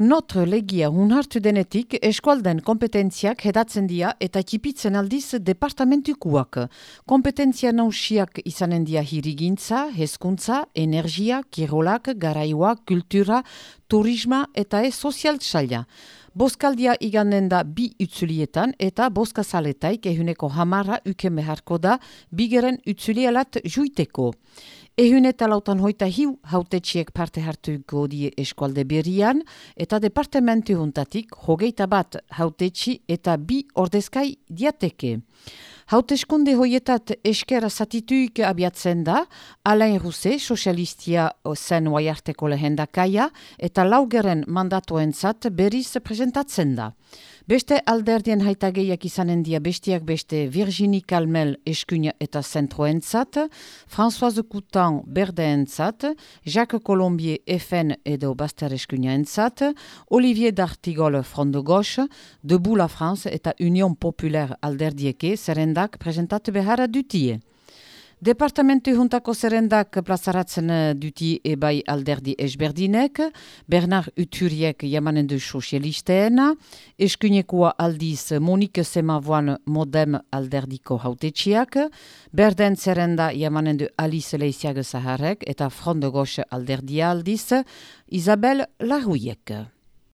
Notre legia unhartu denetik eskualden kompetentziak hedatzen dira eta kipitzen aldiz departamentukuak. Kompetentzia nausiak izanen dia hirigintza, hezkuntza, energia, kirolak, garaioa, kultura, turisma eta e sozial txaila. Boskaldia iganen da bi utzulietan eta boskazaletaik ehuneko hamara ukemeharko da bigeren utzulielat juiteko. Ehun eta lautan hoita hiu hautetxiek parte hartu godie eskualde berrian, eta departamentu juntatik hogeita bat hautetxi eta bi ordezkai diateke. Hauteskunde hoietat eskera zatituik abiatzen da, Alain Ruse, sozialistia zen oaiarteko lehendakaia, eta laugeren mandatuentzat berriz presentatzen da. Beste alderdien haitageiak izanen dia bestiak beste Virginie Calmel eskuina eta zentroentzat, Françoise Coutan berdeentzat, Jacques Colombier FN edo Baster eskuina entzat, Olivier D'Artigol Front de Gauche, Debout la France eta Union Populaire alderdieke zerendak presentat beharra dutie. Departamentu juntako zerrendak plazaratzen eh, duti ebai alderdi esberdinek, Bernard Uturiek jamanen du sozialisteena, eskunekoa aldiz Monique Semavoan modem alderdiko hautetxiak, Berden zerrenda jamanen du Alice Leiziag Zaharek eta Gauche alderdia aldiz Isabel Larouiek.